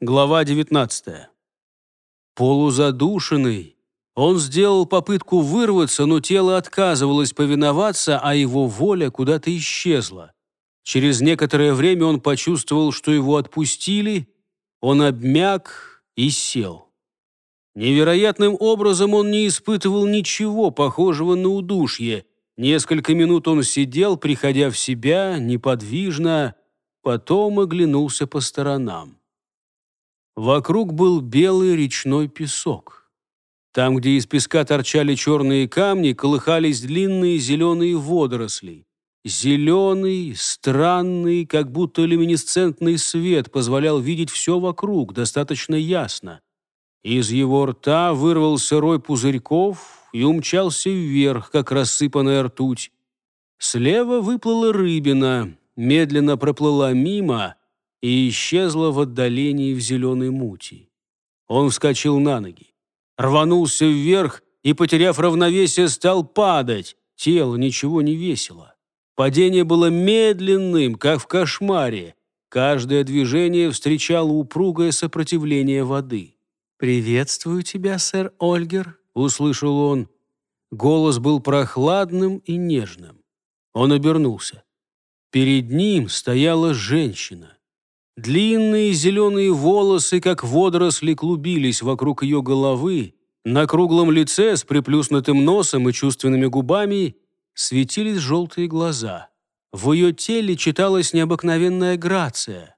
Глава 19. Полузадушенный, он сделал попытку вырваться, но тело отказывалось повиноваться, а его воля куда-то исчезла. Через некоторое время он почувствовал, что его отпустили, он обмяк и сел. Невероятным образом он не испытывал ничего похожего на удушье. Несколько минут он сидел, приходя в себя, неподвижно, потом оглянулся по сторонам. Вокруг был белый речной песок. Там, где из песка торчали черные камни, колыхались длинные зеленые водоросли. Зеленый, странный, как будто люминесцентный свет позволял видеть все вокруг достаточно ясно. Из его рта вырвался рой пузырьков и умчался вверх, как рассыпанная ртуть. Слева выплыла рыбина, медленно проплыла мимо и исчезла в отдалении в зеленой мути. Он вскочил на ноги, рванулся вверх и, потеряв равновесие, стал падать. Тело ничего не весило. Падение было медленным, как в кошмаре. Каждое движение встречало упругое сопротивление воды. «Приветствую тебя, сэр Ольгер», — услышал он. Голос был прохладным и нежным. Он обернулся. Перед ним стояла женщина. Длинные зеленые волосы, как водоросли, клубились вокруг ее головы. На круглом лице с приплюснутым носом и чувственными губами светились желтые глаза. В ее теле читалась необыкновенная грация.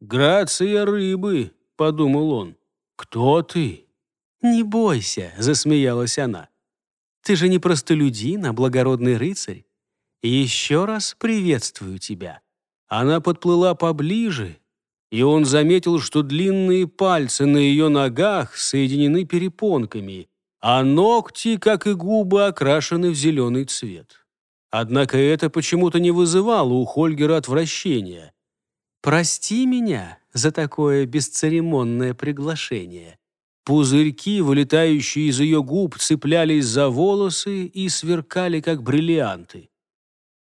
«Грация рыбы», — подумал он. «Кто ты?» «Не бойся», — засмеялась она. «Ты же не простолюдин, а благородный рыцарь. Еще раз приветствую тебя». Она подплыла поближе, и он заметил, что длинные пальцы на ее ногах соединены перепонками, а ногти, как и губы, окрашены в зеленый цвет. Однако это почему-то не вызывало у Хольгера отвращения. «Прости меня за такое бесцеремонное приглашение». Пузырьки, вылетающие из ее губ, цеплялись за волосы и сверкали, как бриллианты.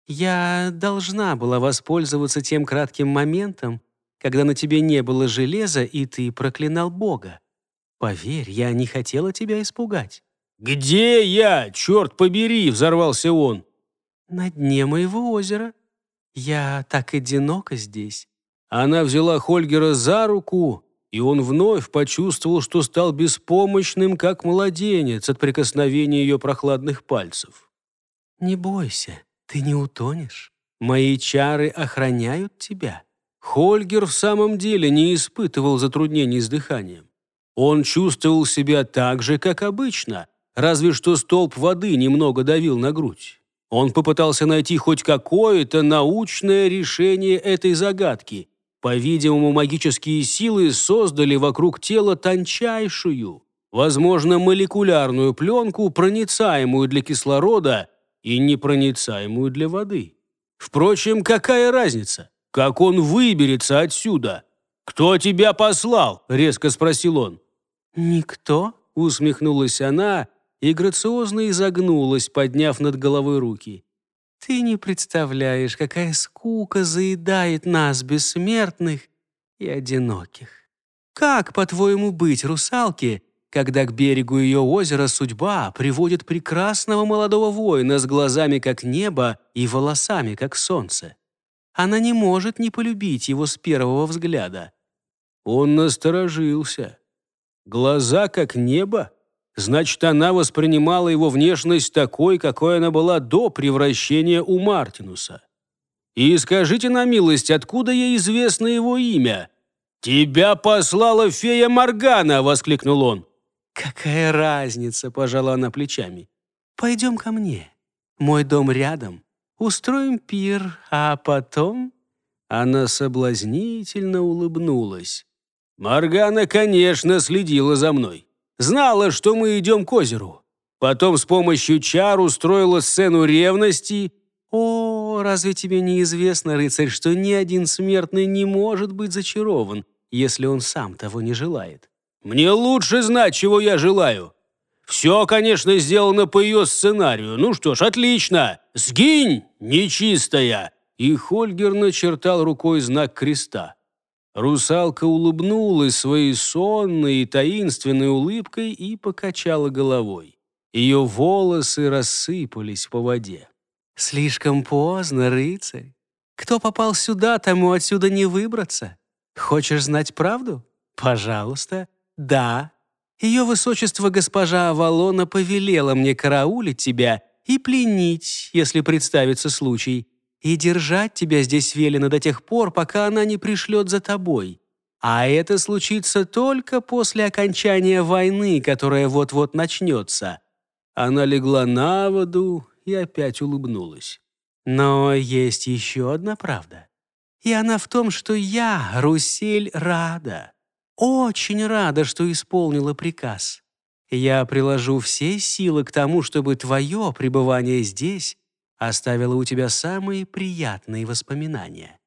Я должна была воспользоваться тем кратким моментом, когда на тебе не было железа, и ты проклинал Бога. Поверь, я не хотела тебя испугать». «Где я? Черт побери!» — взорвался он. «На дне моего озера. Я так одинока здесь». Она взяла Хольгера за руку, и он вновь почувствовал, что стал беспомощным, как младенец от прикосновения ее прохладных пальцев. «Не бойся, ты не утонешь. Мои чары охраняют тебя». Хольгер в самом деле не испытывал затруднений с дыханием. Он чувствовал себя так же, как обычно, разве что столб воды немного давил на грудь. Он попытался найти хоть какое-то научное решение этой загадки. По-видимому, магические силы создали вокруг тела тончайшую, возможно, молекулярную пленку, проницаемую для кислорода и непроницаемую для воды. Впрочем, какая разница? Как он выберется отсюда? Кто тебя послал?» — резко спросил он. «Никто», — усмехнулась она и грациозно изогнулась, подняв над головой руки. «Ты не представляешь, какая скука заедает нас, бессмертных и одиноких. Как, по-твоему, быть русалке, когда к берегу ее озера судьба приводит прекрасного молодого воина с глазами, как небо, и волосами, как солнце. Она не может не полюбить его с первого взгляда. Он насторожился. Глаза, как небо? Значит, она воспринимала его внешность такой, какой она была до превращения у Мартинуса. И скажите на милость, откуда ей известно его имя? «Тебя послала фея Моргана!» — воскликнул он. «Какая разница?» — пожала она плечами. «Пойдем ко мне. Мой дом рядом. Устроим пир, а потом...» Она соблазнительно улыбнулась. «Моргана, конечно, следила за мной. Знала, что мы идем к озеру. Потом с помощью чар устроила сцену ревности. О, разве тебе не известно, рыцарь, что ни один смертный не может быть зачарован, если он сам того не желает? Мне лучше знать, чего я желаю. Все, конечно, сделано по ее сценарию. Ну что ж, отлично. Сгинь, нечистая!» И Хольгер начертал рукой знак креста. Русалка улыбнулась своей сонной и таинственной улыбкой и покачала головой. Ее волосы рассыпались по воде. «Слишком поздно, рыцарь. Кто попал сюда, тому отсюда не выбраться. Хочешь знать правду? Пожалуйста. Да. Ее высочество госпожа Авалона повелела мне караулить тебя и пленить, если представится случай, и держать тебя здесь велено до тех пор, пока она не пришлет за тобой. А это случится только после окончания войны, которая вот-вот начнется. Она легла на воду и опять улыбнулась. Но есть еще одна правда. И она в том, что я, Русель, рада. Очень рада, что исполнила приказ. Я приложу все силы к тому, чтобы твое пребывание здесь оставило у тебя самые приятные воспоминания.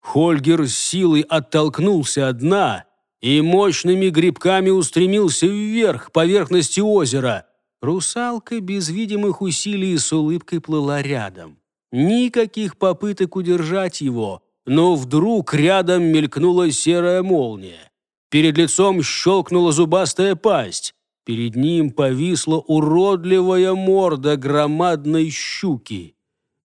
Хольгер с силой оттолкнулся от дна и мощными грибками устремился вверх поверхности озера, Русалка без видимых усилий с улыбкой плыла рядом. Никаких попыток удержать его, но вдруг рядом мелькнула серая молния. Перед лицом щелкнула зубастая пасть. Перед ним повисла уродливая морда громадной щуки.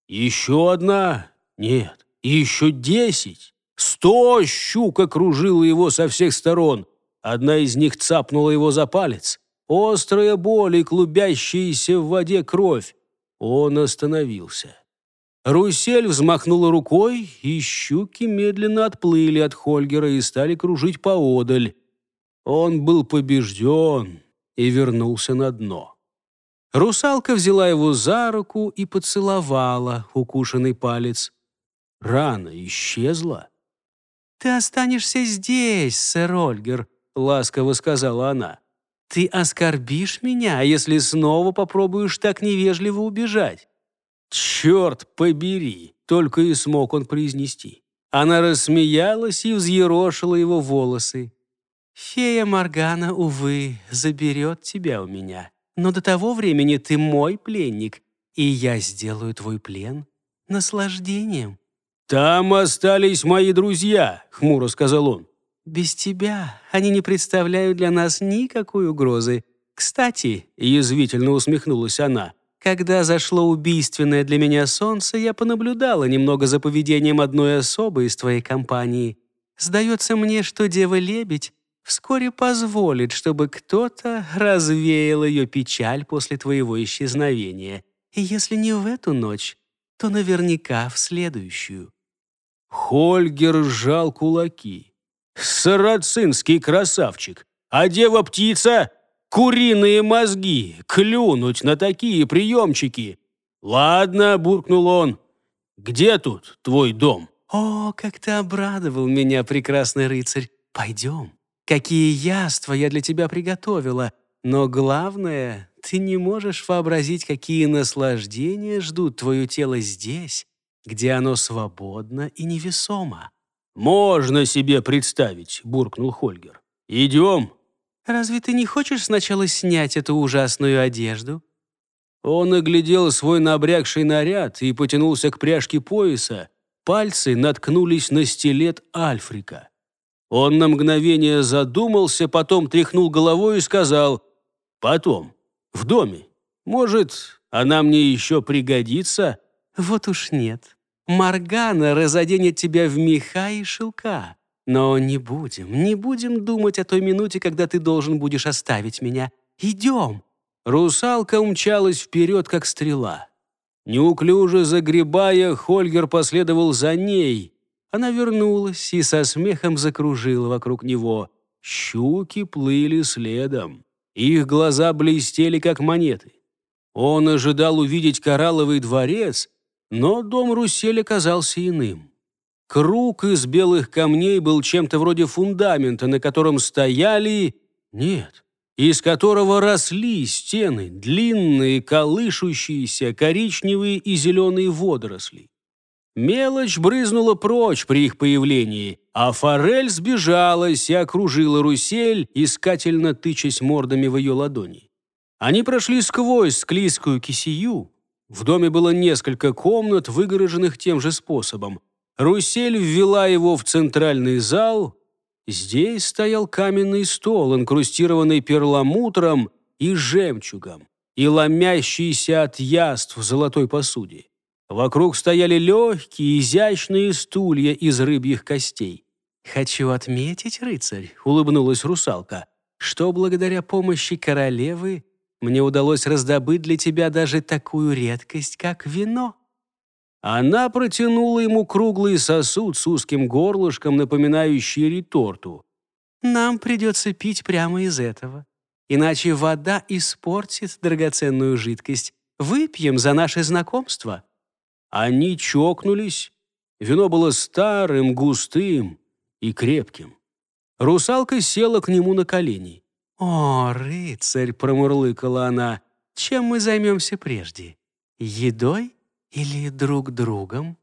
Еще одна? Нет, еще десять. Сто щук окружила его со всех сторон. Одна из них цапнула его за палец. Острая боль и клубящаяся в воде кровь. Он остановился. Русель взмахнула рукой, и щуки медленно отплыли от Хольгера и стали кружить поодаль. Он был побежден и вернулся на дно. Русалка взяла его за руку и поцеловала укушенный палец. Рана исчезла. «Ты останешься здесь, сэр Ольгер», — ласково сказала она. Ты оскорбишь меня, если снова попробуешь так невежливо убежать». «Черт побери!» — только и смог он произнести. Она рассмеялась и взъерошила его волосы. «Фея Моргана, увы, заберет тебя у меня. Но до того времени ты мой пленник, и я сделаю твой плен наслаждением». «Там остались мои друзья», — хмуро сказал он. Без тебя они не представляют для нас никакой угрозы. Кстати, язвительно усмехнулась она, когда зашло убийственное для меня солнце, я понаблюдала немного за поведением одной особы из твоей компании. Сдается мне, что дева-лебедь вскоре позволит, чтобы кто-то развеял ее печаль после твоего исчезновения. И если не в эту ночь, то наверняка в следующую». Хольгер сжал кулаки. Сарацинский красавчик. А дева-птица — куриные мозги, клюнуть на такие приемчики. «Ладно», — буркнул он, — «где тут твой дом?» «О, как ты обрадовал меня, прекрасный рыцарь! Пойдем. Какие яства я для тебя приготовила. Но главное, ты не можешь вообразить, какие наслаждения ждут твое тело здесь, где оно свободно и невесомо. «Можно себе представить», — буркнул Хольгер. «Идем». «Разве ты не хочешь сначала снять эту ужасную одежду?» Он оглядел свой набрякший наряд и потянулся к пряжке пояса. Пальцы наткнулись на стилет Альфрика. Он на мгновение задумался, потом тряхнул головой и сказал «Потом, в доме. Может, она мне еще пригодится?» «Вот уж нет. Маргана разоденет тебя в меха и шелка. Но не будем, не будем думать о той минуте, когда ты должен будешь оставить меня. Идем!» Русалка умчалась вперед, как стрела. Неуклюже загребая, Хольгер последовал за ней. Она вернулась и со смехом закружила вокруг него. Щуки плыли следом. Их глаза блестели, как монеты. Он ожидал увидеть коралловый дворец, но дом Русель оказался иным. Круг из белых камней был чем-то вроде фундамента, на котором стояли... Нет, из которого росли стены, длинные, колышущиеся, коричневые и зеленые водоросли. Мелочь брызнула прочь при их появлении, а форель сбежалась и окружила Русель, искательно тычась мордами в ее ладони. Они прошли сквозь склизкую кисию, в доме было несколько комнат, выгороженных тем же способом. Русель ввела его в центральный зал. Здесь стоял каменный стол, инкрустированный перламутром и жемчугом, и ломящийся от яств в золотой посуде. Вокруг стояли легкие, изящные стулья из рыбьих костей. «Хочу отметить, рыцарь», — улыбнулась русалка, «что благодаря помощи королевы мне удалось раздобыть для тебя даже такую редкость, как вино». Она протянула ему круглый сосуд с узким горлышком, напоминающий реторту. «Нам придется пить прямо из этого, иначе вода испортит драгоценную жидкость. Выпьем за наше знакомство». Они чокнулись. Вино было старым, густым и крепким. Русалка села к нему на колени. «О, рыцарь!» — промурлыкала она. «Чем мы займемся прежде? Едой или друг другом?»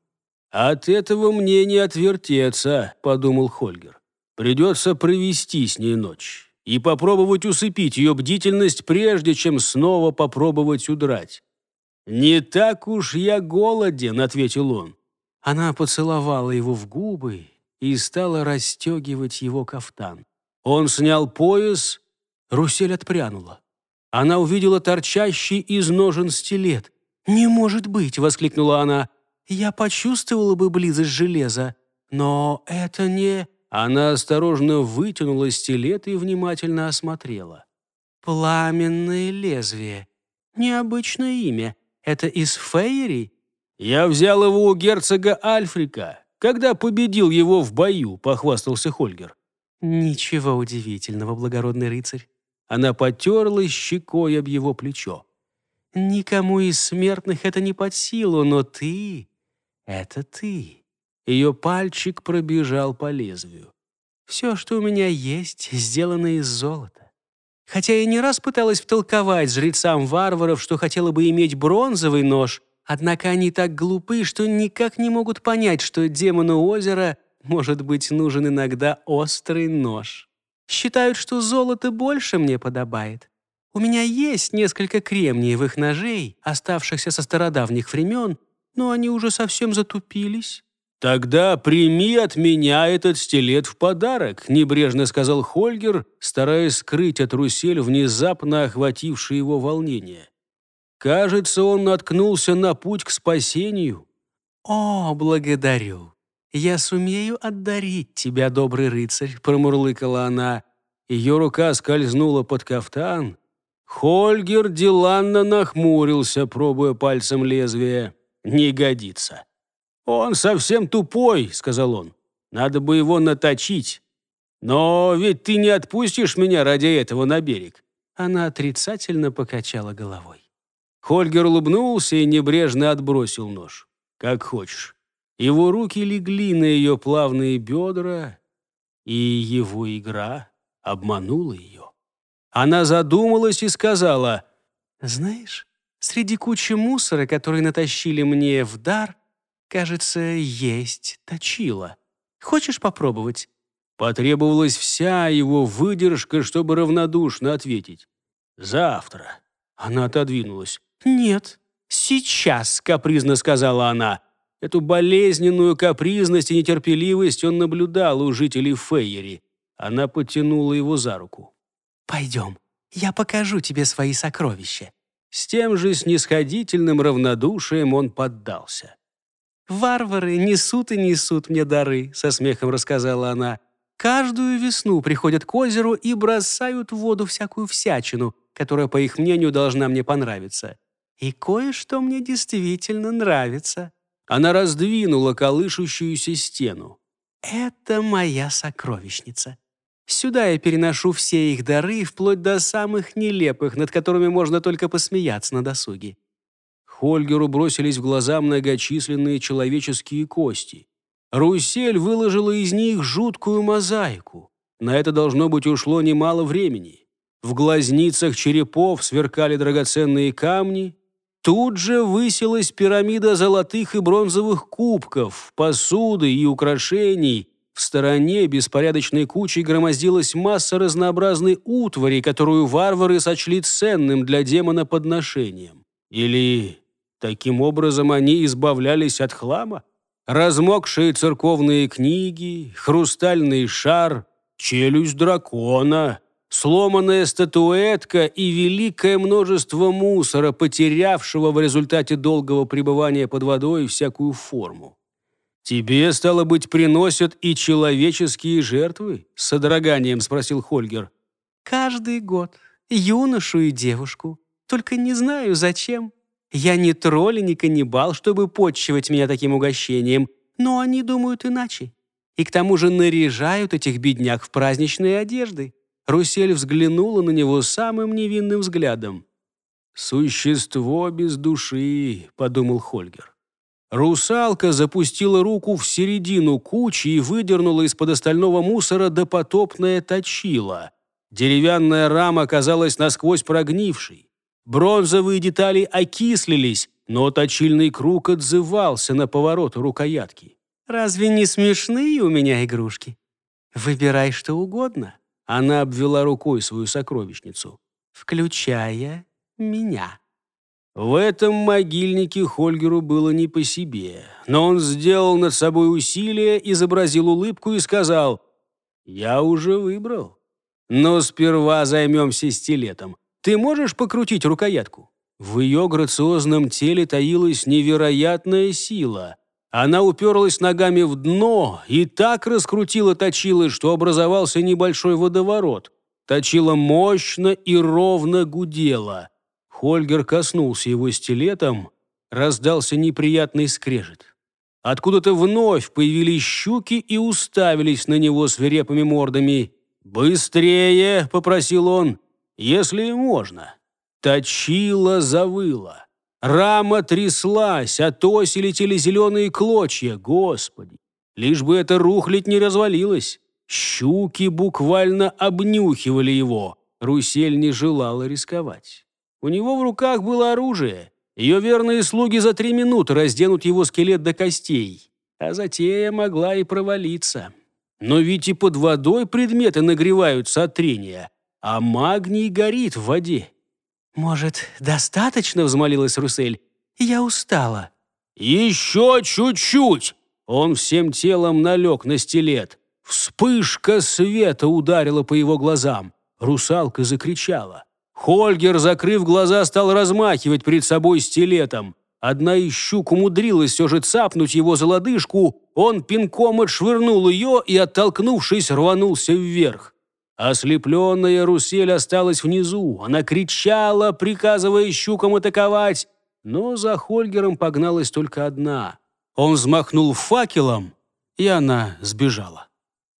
«От этого мне не отвертеться», — подумал Хольгер. «Придется провести с ней ночь и попробовать усыпить ее бдительность, прежде чем снова попробовать удрать. «Не так уж я голоден», — ответил он. Она поцеловала его в губы и стала расстегивать его кафтан. Он снял пояс, Русель отпрянула. Она увидела торчащий из ножен стилет. «Не может быть!» — воскликнула она. «Я почувствовала бы близость железа, но это не...» Она осторожно вытянула стилет и внимательно осмотрела. «Пламенное лезвие. Необычное имя. Это из Фейри?» «Я взял его у герцога Альфрика, когда победил его в бою», — похвастался Хольгер. «Ничего удивительного, благородный рыцарь». Она потерлась щекой об его плечо. «Никому из смертных это не под силу, но ты — это ты». Ее пальчик пробежал по лезвию. «Все, что у меня есть, сделано из золота. Хотя я не раз пыталась втолковать жрецам варваров, что хотела бы иметь бронзовый нож, однако они так глупы, что никак не могут понять, что демону озера может быть нужен иногда острый нож. Считают, что золото больше мне подобает. У меня есть несколько кремниевых ножей, оставшихся со стародавних времен, но они уже совсем затупились. «Тогда прими от меня этот стилет в подарок», — небрежно сказал Хольгер, стараясь скрыть от Русель внезапно охватившее его волнение. Кажется, он наткнулся на путь к спасению. «О, благодарю! Я сумею отдарить тебя, добрый рыцарь», — промурлыкала она. Ее рука скользнула под кафтан. Хольгер деланно нахмурился, пробуя пальцем лезвие. «Не годится». «Он совсем тупой», — сказал он. «Надо бы его наточить. Но ведь ты не отпустишь меня ради этого на берег». Она отрицательно покачала головой. Хольгер улыбнулся и небрежно отбросил нож. «Как хочешь». Его руки легли на ее плавные бедра, и его игра обманула ее. Она задумалась и сказала, «Знаешь, среди кучи мусора, который натащили мне в дар, Кажется, есть точила. Хочешь попробовать?» Потребовалась вся его выдержка, чтобы равнодушно ответить. «Завтра». Она отодвинулась. «Нет, сейчас», — капризно сказала она. Эту болезненную капризность и нетерпеливость он наблюдал у жителей Фейери. Она потянула его за руку. «Пойдем, я покажу тебе свои сокровища». С тем же снисходительным равнодушием он поддался. «Варвары несут и несут мне дары», — со смехом рассказала она. «Каждую весну приходят к озеру и бросают в воду всякую всячину, которая, по их мнению, должна мне понравиться. И кое-что мне действительно нравится». Она раздвинула колышущуюся стену. «Это моя сокровищница. Сюда я переношу все их дары, вплоть до самых нелепых, над которыми можно только посмеяться на досуге. Хольгеру бросились в глаза многочисленные человеческие кости. Русель выложила из них жуткую мозаику. На это, должно быть, ушло немало времени. В глазницах черепов сверкали драгоценные камни. Тут же высилась пирамида золотых и бронзовых кубков, посуды и украшений. В стороне беспорядочной кучей громоздилась масса разнообразной утвари, которую варвары сочли ценным для демона подношением. Или Таким образом, они избавлялись от хлама? размокшие церковные книги, хрустальный шар, челюсть дракона, сломанная статуэтка и великое множество мусора, потерявшего в результате долгого пребывания под водой всякую форму. «Тебе, стало быть, приносят и человеческие жертвы?» — с содроганием спросил Хольгер. «Каждый год. Юношу и девушку. Только не знаю, зачем. Я не тролль и не каннибал, чтобы подчивать меня таким угощением, но они думают иначе. И к тому же наряжают этих бедняк в праздничные одежды». Русель взглянула на него самым невинным взглядом. «Существо без души», — подумал Хольгер. Русалка запустила руку в середину кучи и выдернула из-под остального мусора допотопное точило. Деревянная рама оказалась насквозь прогнившей. Бронзовые детали окислились, но точильный круг отзывался на поворот рукоятки. «Разве не смешные у меня игрушки? Выбирай что угодно». Она обвела рукой свою сокровищницу, включая меня. В этом могильнике Хольгеру было не по себе, но он сделал над собой усилие, изобразил улыбку и сказал, «Я уже выбрал. Но сперва займемся стилетом. Ты можешь покрутить рукоятку?» В ее грациозном теле таилась невероятная сила. Она уперлась ногами в дно и так раскрутила точилы, что образовался небольшой водоворот. Точила мощно и ровно гудела – Хольгер коснулся его стилетом, раздался неприятный скрежет. Откуда-то вновь появились щуки и уставились на него свирепыми мордами. «Быстрее!» — попросил он, — «если можно». Точила завыла. Рама тряслась, а тоси летели зеленые клочья. Господи! Лишь бы эта рухлядь не развалилась. Щуки буквально обнюхивали его. Русель не желала рисковать. У него в руках было оружие. Ее верные слуги за три минуты разденут его скелет до костей. А затея могла и провалиться. Но ведь и под водой предметы нагреваются от трения, а магний горит в воде. «Может, достаточно?» — взмолилась Русель. «Я устала». «Еще чуть-чуть!» Он всем телом налег на стилет. Вспышка света ударила по его глазам. Русалка закричала. Хольгер, закрыв глаза, стал размахивать перед собой стилетом. Одна из щук умудрилась все же цапнуть его за лодыжку, он пинком отшвырнул ее и, оттолкнувшись, рванулся вверх. Ослепленная Русель осталась внизу. Она кричала, приказывая щукам атаковать, но за Хольгером погналась только одна. Он взмахнул факелом, и она сбежала.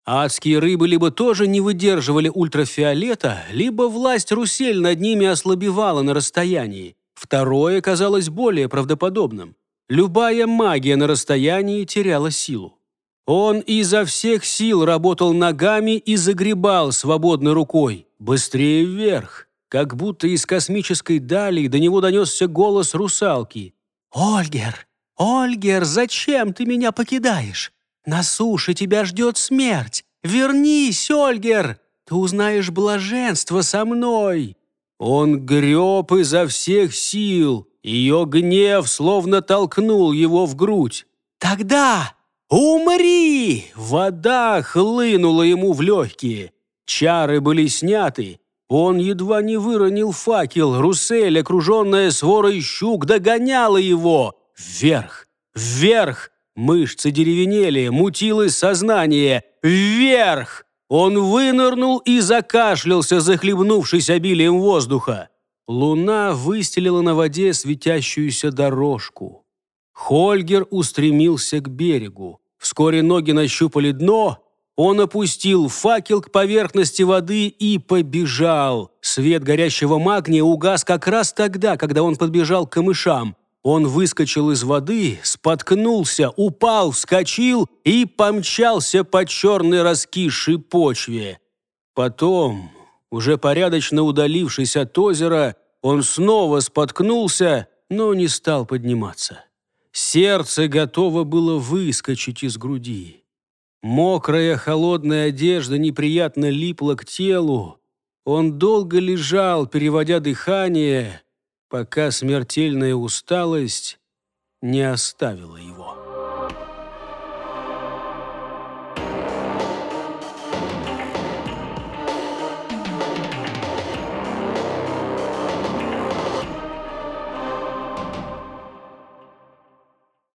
Адские рыбы либо тоже не выдерживали ультрафиолета, либо власть Русель над ними ослабевала на расстоянии. Второе казалось более правдоподобным. Любая магия на расстоянии теряла силу. Он изо всех сил работал ногами и загребал свободной рукой, быстрее вверх. Как будто из космической дали до него донесся голос русалки. «Ольгер, Ольгер, зачем ты меня покидаешь? На суше тебя ждет смерть. Вернись, Ольгер! Ты узнаешь блаженство со мной!» Он греб изо всех сил. Ее гнев словно толкнул его в грудь. «Тогда умри!» Вода хлынула ему в легкие. Чары были сняты. Он едва не выронил факел. Русель, окруженная сворой щук, догоняла его. Вверх, вверх, Мышцы деревенели, мутилось сознание. Вверх! Он вынырнул и закашлялся, захлебнувшись обилием воздуха. Луна выстелила на воде светящуюся дорожку. Хольгер устремился к берегу. Вскоре ноги нащупали дно. Он опустил факел к поверхности воды и побежал. Свет горящего магния угас как раз тогда, когда он подбежал к камышам. Он выскочил из воды, споткнулся, упал, вскочил и помчался по черной раскисшей почве. Потом, уже порядочно удалившись от озера, он снова споткнулся, но не стал подниматься. Сердце готово было выскочить из груди. Мокрая холодная одежда неприятно липла к телу. Он долго лежал, переводя дыхание, пока смертельная усталость не оставила его.